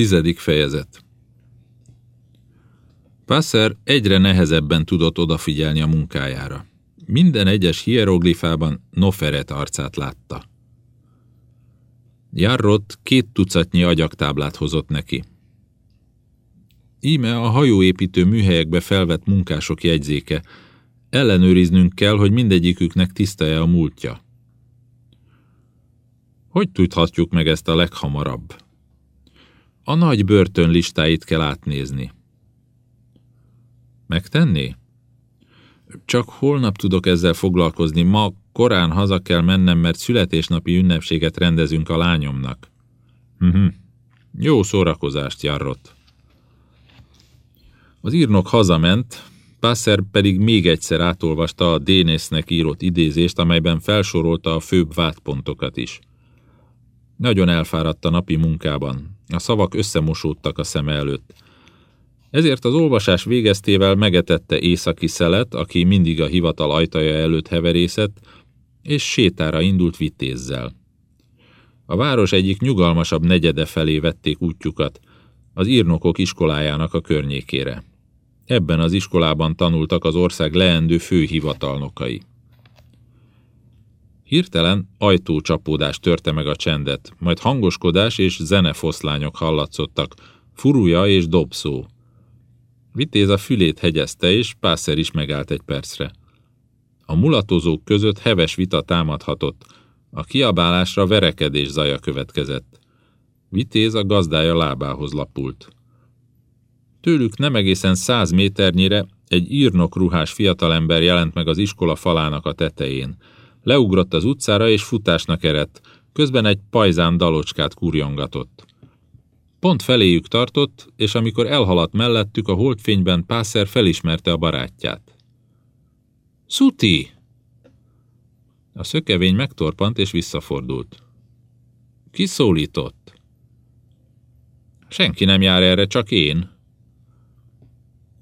Tizedik fejezet Passer egyre nehezebben tudott odafigyelni a munkájára. Minden egyes hieroglifában Noferet arcát látta. Jarrott két tucatnyi agyaktáblát hozott neki. Íme a hajóépítő műhelyekbe felvett munkások jegyzéke. Ellenőriznünk kell, hogy mindegyiküknek tiszta-e a múltja. Hogy tudhatjuk meg ezt a leghamarabb? A nagy börtön listáit kell átnézni. Megtenni? Csak holnap tudok ezzel foglalkozni, ma korán haza kell mennem, mert születésnapi ünnepséget rendezünk a lányomnak. Uh-huh. Jó szórakozást, Jarrott. Az írnok hazament, Passer pedig még egyszer átolvasta a Dénésznek írott idézést, amelyben felsorolta a főbb vádpontokat is. Nagyon elfáradt a napi munkában. A szavak összemosódtak a szeme előtt. Ezért az olvasás végeztével megetette északi szelet, aki mindig a hivatal ajtaja előtt heverészett, és sétára indult vitézzel. A város egyik nyugalmasabb negyede felé vették útjukat, az írnokok iskolájának a környékére. Ebben az iskolában tanultak az ország leendő főhivatalnokai. Hirtelen ajtócsapódás törte meg a csendet, majd hangoskodás és zenefoszlányok hallatszottak, furúja és dobszó. Vitéz a fülét hegyezte, és Pászer is megállt egy percre. A mulatozók között heves vita támadhatott, a kiabálásra verekedés zaja következett. Vitéz a gazdája lábához lapult. Tőlük nem egészen száz méternyire egy írnok ruhás fiatalember jelent meg az iskola falának a tetején. Leugrott az utcára és futásnak erett, közben egy pajzán dalocskát kurjongatott. Pont feléjük tartott, és amikor elhaladt mellettük a holdfényben, Pászer felismerte a barátját. Szuti! A szökevény megtorpant és visszafordult. Ki szólított? Senki nem jár erre, csak én.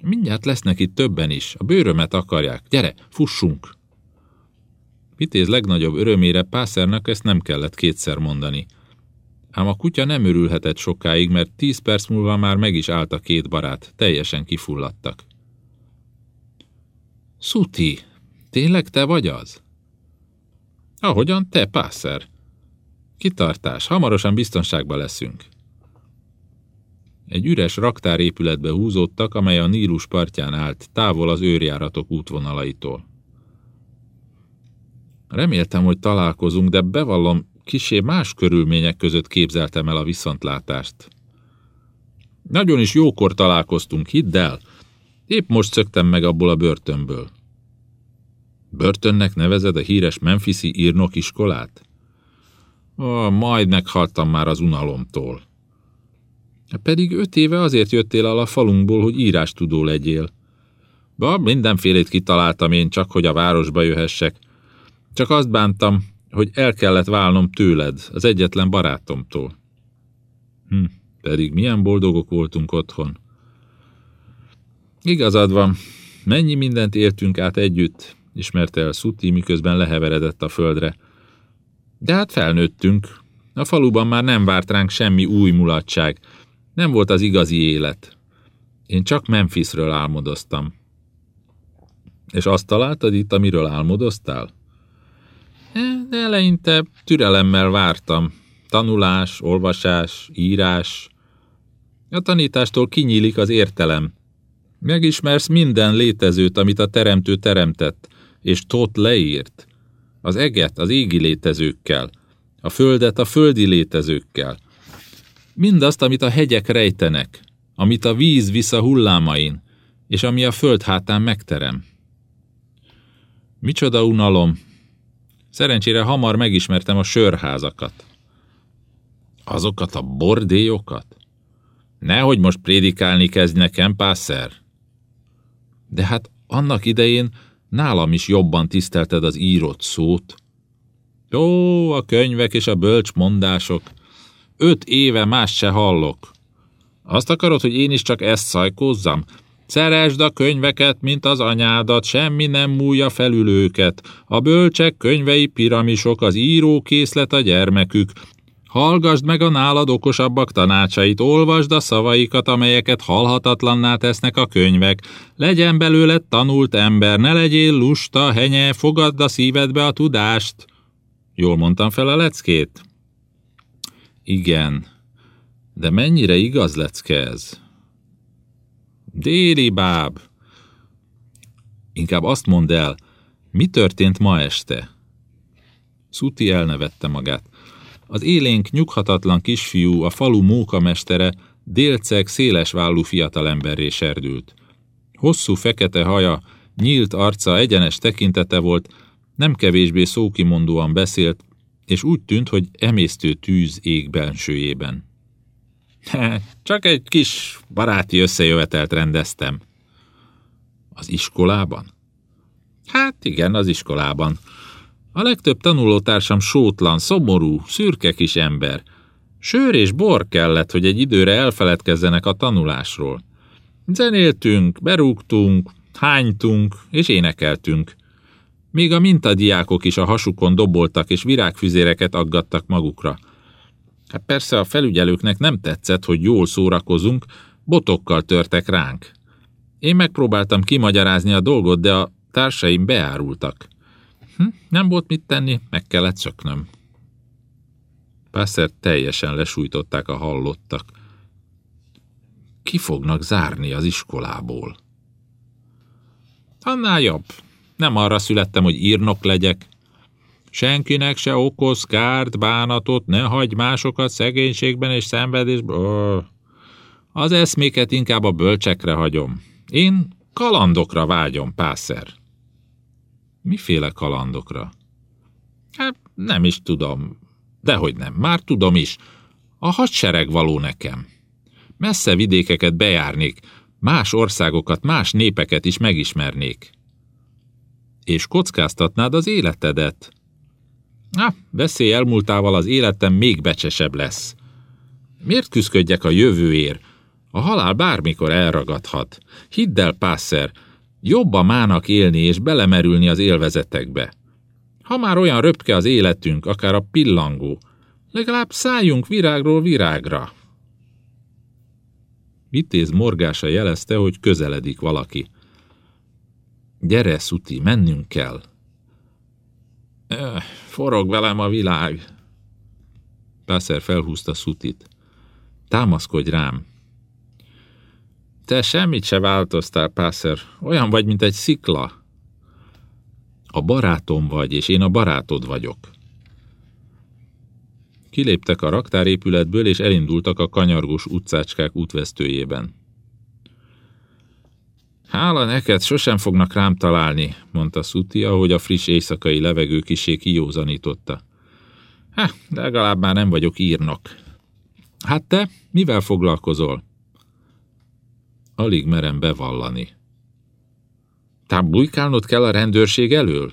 Mindjárt lesznek itt többen is. A bőrömet akarják. Gyere, fussunk! Vitéz legnagyobb örömére Pászernak ezt nem kellett kétszer mondani. Ám a kutya nem örülhetett sokáig, mert tíz perc múlva már meg is állt a két barát, teljesen kifulladtak. Szuti, tényleg te vagy az? Ahogyan te, Pászer. Kitartás, hamarosan biztonságban leszünk. Egy üres raktárépületbe húzódtak, amely a Nílus partján állt, távol az őrjáratok útvonalaitól. Reméltem, hogy találkozunk, de bevallom, kisé más körülmények között képzeltem el a viszontlátást. Nagyon is jókor találkoztunk, hidd el. Épp most szöktem meg abból a börtönből. Börtönnek nevezed a híres Memphisi írnok iskolát? Ó, majd meghaltam már az unalomtól. Pedig öt éve azért jöttél el a falunkból, hogy írástudó legyél. Ba, mindenfélét kitaláltam én csak, hogy a városba jöhessek. Csak azt bántam, hogy el kellett válnom tőled, az egyetlen barátomtól. Hm, pedig milyen boldogok voltunk otthon. Igazad van, mennyi mindent éltünk át együtt, ismerte el Szuti, miközben leheveredett a földre. De hát felnőttünk. A faluban már nem várt ránk semmi új mulatság. Nem volt az igazi élet. Én csak Memphisről álmodoztam. És azt találtad itt, amiről álmodoztál? De eleinte türelemmel vártam. Tanulás, olvasás, írás. A tanítástól kinyílik az értelem. Megismersz minden létezőt, amit a teremtő teremtett, és Tot leírt. Az eget az égi létezőkkel, a földet a földi létezőkkel. Mindazt, amit a hegyek rejtenek, amit a víz visz a hullámain, és ami a föld hátán megterem. Micsoda unalom, Szerencsére hamar megismertem a sörházakat. Azokat a bordélyokat? Nehogy most prédikálni kezdj nekem, pászer. De hát annak idején nálam is jobban tisztelted az írott szót. Jó, a könyvek és a bölcs mondások. Öt éve más se hallok. Azt akarod, hogy én is csak ezt szajkózzam? Szeresd a könyveket, mint az anyádat, semmi nem múlja felül őket. A bölcsek könyvei piramisok, az írókészlet a gyermekük. Hallgasd meg a nálad okosabbak tanácsait, olvasd a szavaikat, amelyeket halhatatlanná tesznek a könyvek. Legyen belőled tanult ember, ne legyél lusta, henye, fogadd a szívedbe a tudást. Jól mondtam fel a leckét? Igen, de mennyire igaz lecke ez? Déli báb! Inkább azt mondd el, mi történt ma este? Szuti elnevette magát. Az élénk, nyughatatlan kisfiú, a falu mókamestere, délceg, szélesvállú fiatalemberré serdült. Hosszú fekete haja, nyílt arca, egyenes tekintete volt, nem kevésbé szókimondóan beszélt, és úgy tűnt, hogy emésztő tűz ég bensőjében. Csak egy kis baráti összejövetelt rendeztem. Az iskolában? Hát igen, az iskolában. A legtöbb tanulótársam sótlan, szomorú, szürke kis ember. Sör és bor kellett, hogy egy időre elfeledkezzenek a tanulásról. Zenéltünk, berúgtunk, hánytunk és énekeltünk. Még a mintadiákok is a hasukon doboltak és virágfüzéreket aggattak magukra. Hát persze a felügyelőknek nem tetszett, hogy jól szórakozunk, botokkal törtek ránk. Én megpróbáltam kimagyarázni a dolgot, de a társaim beárultak. Hm, nem volt mit tenni, meg kellett szöknöm. Pászer teljesen lesújtották a hallottak. Ki fognak zárni az iskolából? Annál jobb. Nem arra születtem, hogy írnok legyek. Senkinek se okoz kárt, bánatot, ne hagy másokat szegénységben és szenvedésben. Az eszméket inkább a bölcsekre hagyom. Én kalandokra vágyom, pászer. Miféle kalandokra? Hát nem is tudom. Dehogy nem, már tudom is. A hadsereg való nekem. Messze vidékeket bejárnék, más országokat, más népeket is megismernék. És kockáztatnád az életedet. Na, veszély elmúltával az életem még becsesebb lesz. Miért küzdködjek a jövőért? A halál bármikor elragadhat. Hidd el, Pászer, jobb a mának élni és belemerülni az élvezetekbe. Ha már olyan röpke az életünk, akár a pillangó, legalább szálljunk virágról virágra. Vitéz morgása jelezte, hogy közeledik valaki. Gyere, Szuti, mennünk kell. Forog velem a világ. Pászer felhúzta Szutit. Támaszkodj rám. Te semmit se változtál, Pászer. Olyan vagy, mint egy szikla. A barátom vagy, és én a barátod vagyok. Kiléptek a raktárépületből, és elindultak a kanyargós utcácskák útvesztőjében. Hála neked, sosem fognak rám találni, mondta Szuti, ahogy a friss éjszakai levegő kisé kijózanította. Ha, legalább már nem vagyok írnok. Hát te, mivel foglalkozol? Alig merem bevallani. Tehát bujkálnod kell a rendőrség elől?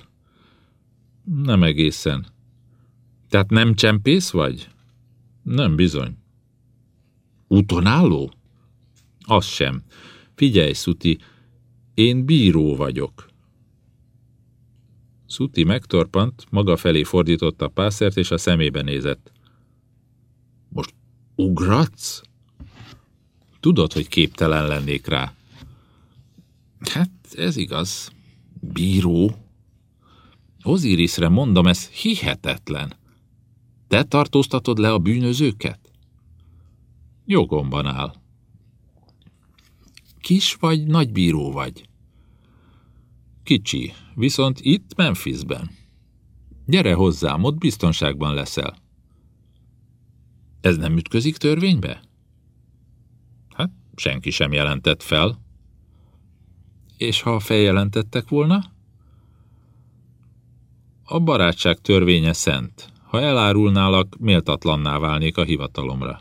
Nem egészen. Tehát nem csempész vagy? Nem bizony. Utonálló? Az sem. Figyelj, Szuti, én bíró vagyok. Szuti megtorpant, maga felé fordította a pászert, és a szemébe nézett. Most ugratsz? Tudod, hogy képtelen lennék rá. Hát, ez igaz. Bíró? Ozirisre mondom, ez hihetetlen. Te tartóztatod le a bűnözőket? Jogomban áll. Kis vagy nagy bíró vagy? Kicsi, viszont itt Memphisben. Gyere hozzám, ott biztonságban leszel. Ez nem ütközik törvénybe? Hát, senki sem jelentett fel. És ha feljelentettek volna? A barátság törvénye szent. Ha elárulnálak, méltatlanná válnék a hivatalomra.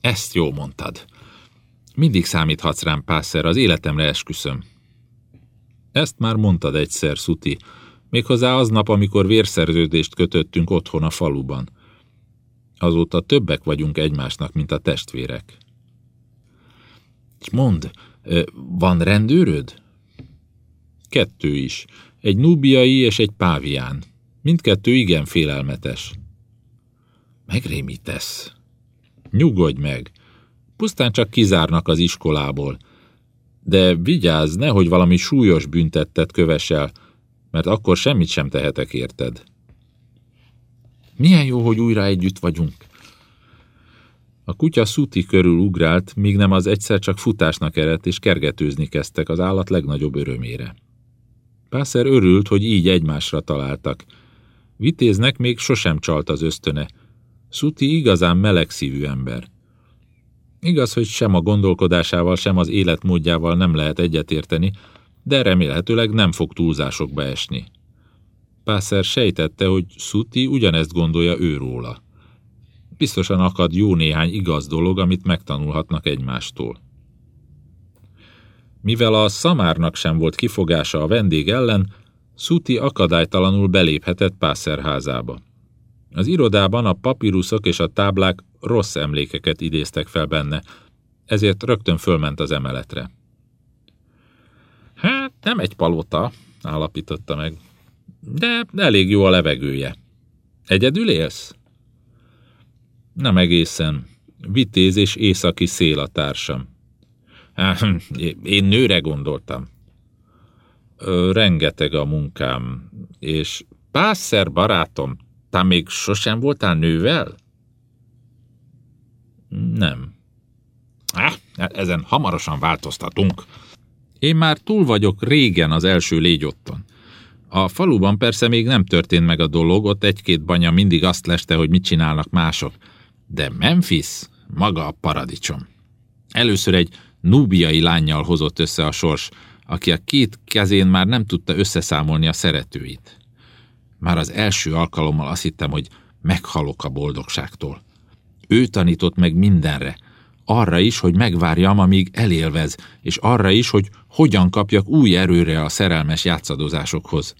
Ezt jó mondtad. Mindig számíthatsz rám, Pászer, az életemre esküszöm. Ezt már mondtad egyszer, Szuti, méghozzá aznap, amikor vérszerződést kötöttünk otthon a faluban. Azóta többek vagyunk egymásnak, mint a testvérek. És mondd, van rendőröd? Kettő is. Egy nubiai és egy pávián. Mindkettő igen félelmetes. Megrémítesz. Nyugodj meg. Pusztán csak kizárnak az iskolából. De vigyázz, nehogy valami súlyos büntettet kövessel, mert akkor semmit sem tehetek érted. Milyen jó, hogy újra együtt vagyunk. A kutya szuti körül ugrált, míg nem az egyszer csak futásnak eredt, és kergetőzni kezdtek az állat legnagyobb örömére. Pászer örült, hogy így egymásra találtak. Vitéznek még sosem csalt az ösztöne. Szuti igazán melegszívű ember. Igaz, hogy sem a gondolkodásával, sem az életmódjával nem lehet egyetérteni, de remélhetőleg nem fog túlzásokba esni. Pászer sejtette, hogy Szuti ugyanezt gondolja őróla. Biztosan akad jó néhány igaz dolog, amit megtanulhatnak egymástól. Mivel a szamárnak sem volt kifogása a vendég ellen, Szuti akadálytalanul beléphetett Pászer házába. Az irodában a papíruszok és a táblák rossz emlékeket idéztek fel benne, ezért rögtön fölment az emeletre. Hát nem egy palota, állapította meg, de elég jó a levegője. Egyedül élsz? Nem egészen. Vitéz és északi szél a társam. Én nőre gondoltam. Rengeteg a munkám, és pászer barátom, te még sosem voltál nővel? Nem. Ah, ezen hamarosan változtatunk. Én már túl vagyok régen az első légyotton. A faluban persze még nem történt meg a dolog, ott egy-két banya mindig azt leste, hogy mit csinálnak mások. De Memphis maga a paradicsom. Először egy núbiai lányjal hozott össze a sors, aki a két kezén már nem tudta összeszámolni a szeretőit. Már az első alkalommal azt hittem, hogy meghalok a boldogságtól. Ő tanított meg mindenre, arra is, hogy megvárjam, amíg elélvez, és arra is, hogy hogyan kapjak új erőre a szerelmes játszadozásokhoz.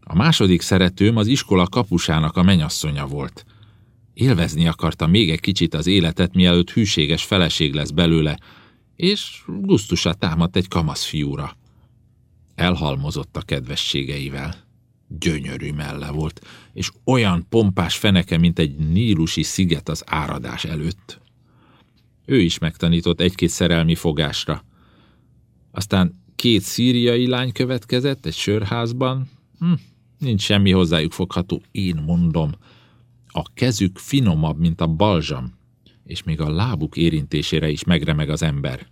A második szeretőm az iskola kapusának a menyasszonya volt. Élvezni akarta még egy kicsit az életet, mielőtt hűséges feleség lesz belőle, és gusztusa támadt egy kamasz fiúra. Elhalmozott a kedvességeivel. Gyönyörű melle volt, és olyan pompás feneke, mint egy nílusi sziget az áradás előtt. Ő is megtanított egy-két szerelmi fogásra. Aztán két szíriai lány következett egy sörházban. Hm, nincs semmi hozzájuk fogható, én mondom. A kezük finomabb, mint a balzsam, és még a lábuk érintésére is megremeg az ember.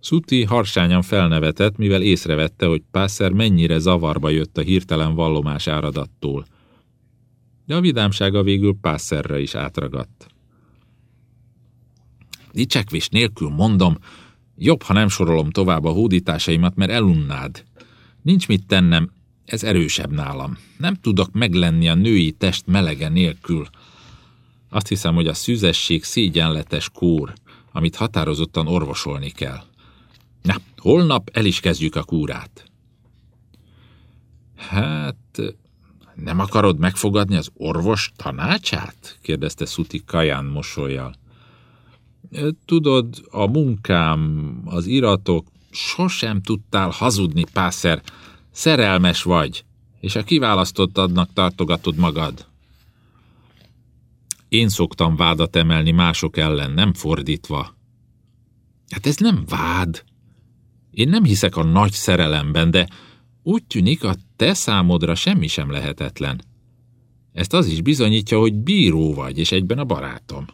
Szuti harsányan felnevetett, mivel észrevette, hogy Pászer mennyire zavarba jött a hirtelen vallomás áradattól. De a vidámsága végül Pászerre is átragadt. Dicsekvés nélkül mondom, jobb, ha nem sorolom tovább a hódításaimat, mert elunnád. Nincs mit tennem, ez erősebb nálam. Nem tudok meglenni a női test melege nélkül. Azt hiszem, hogy a szüzesség szégyenletes kór, amit határozottan orvosolni kell. Na, holnap el is kezdjük a kúrát. Hát, nem akarod megfogadni az orvos tanácsát? kérdezte Szuti Kaján mosolyjal. Tudod, a munkám, az iratok, sosem tudtál hazudni, pászer. Szerelmes vagy, és a kiválasztottadnak tartogatod magad. Én szoktam vádat emelni mások ellen, nem fordítva. Hát ez nem vád. Én nem hiszek a nagy szerelemben, de úgy tűnik, a te számodra semmi sem lehetetlen. Ezt az is bizonyítja, hogy bíró vagy, és egyben a barátom.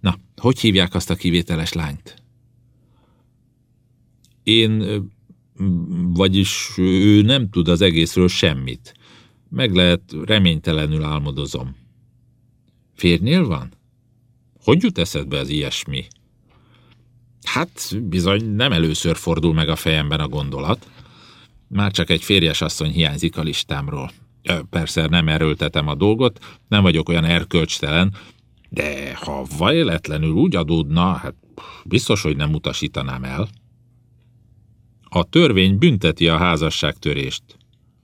Na, hogy hívják azt a kivételes lányt? Én, vagyis ő nem tud az egészről semmit. Meg lehet reménytelenül álmodozom. Férnél van? Hogy jut eszedbe az ilyesmi? Hát bizony nem először fordul meg a fejemben a gondolat. Már csak egy férjes asszony hiányzik a listámról. Persze nem erőltetem a dolgot, nem vagyok olyan erkölcstelen, de ha vajletlenül úgy adódna, hát biztos, hogy nem utasítanám el. A törvény bünteti a házasságtörést.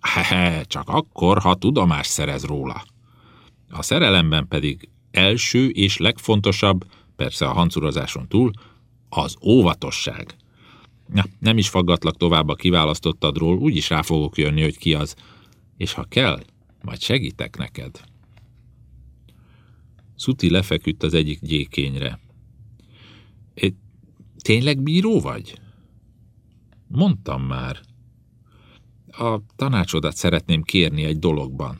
He, csak akkor, ha tudomást szerez róla. A szerelemben pedig első és legfontosabb, persze a hancurozáson túl, az óvatosság. Na, nem is faggatlak tovább a kiválasztottadról, úgyis rá fogok jönni, hogy ki az. És ha kell, majd segítek neked. Szuti lefeküdt az egyik gyékényre. Tényleg bíró vagy? Mondtam már. A tanácsodat szeretném kérni egy dologban.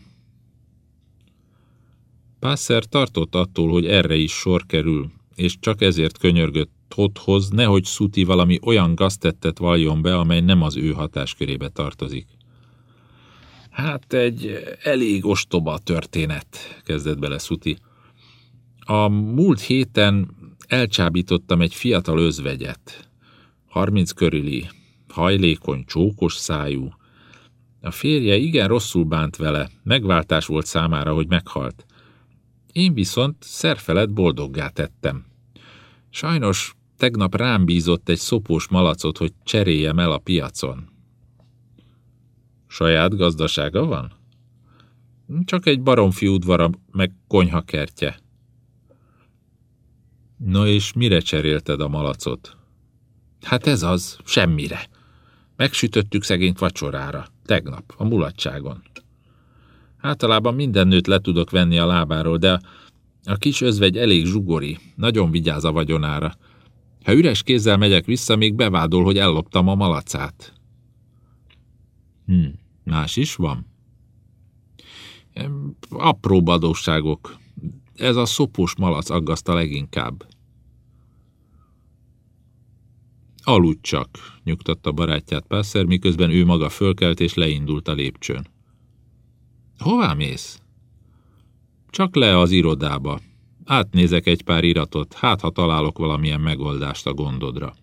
Pászer tartott attól, hogy erre is sor kerül, és csak ezért könyörgött Toddhoz, nehogy Szuti valami olyan gaztettet valljon be, amely nem az ő hatáskörébe tartozik. Hát egy elég ostoba történet, kezdett bele Szuti. A múlt héten elcsábítottam egy fiatal özvegyet. Harminc körüli, hajlékony, csókos szájú. A férje igen rosszul bánt vele, megváltás volt számára, hogy meghalt. Én viszont szerfelett boldoggá tettem. Sajnos tegnap rám bízott egy szopós malacot, hogy cseréljem el a piacon. Saját gazdasága van? Csak egy baromfi udvara, meg konyhakertje. No és mire cserélted a malacot? Hát ez az, semmire. Megsütöttük szegényt vacsorára, tegnap, a mulatságon. Általában minden nőt le tudok venni a lábáról, de a kis özvegy elég zsugori, nagyon vigyáz a vagyonára. Ha üres kézzel megyek vissza, még bevádol, hogy elloptam a malacát. Hm, más is van? Apró adósságok. Ez a szopós malac aggaszta leginkább. Aludj csak, nyugtatta barátját Pászer, miközben ő maga fölkelt és leindult a lépcsőn. Hová mész? Csak le az irodába. Átnézek egy pár iratot, hát ha találok valamilyen megoldást a gondodra.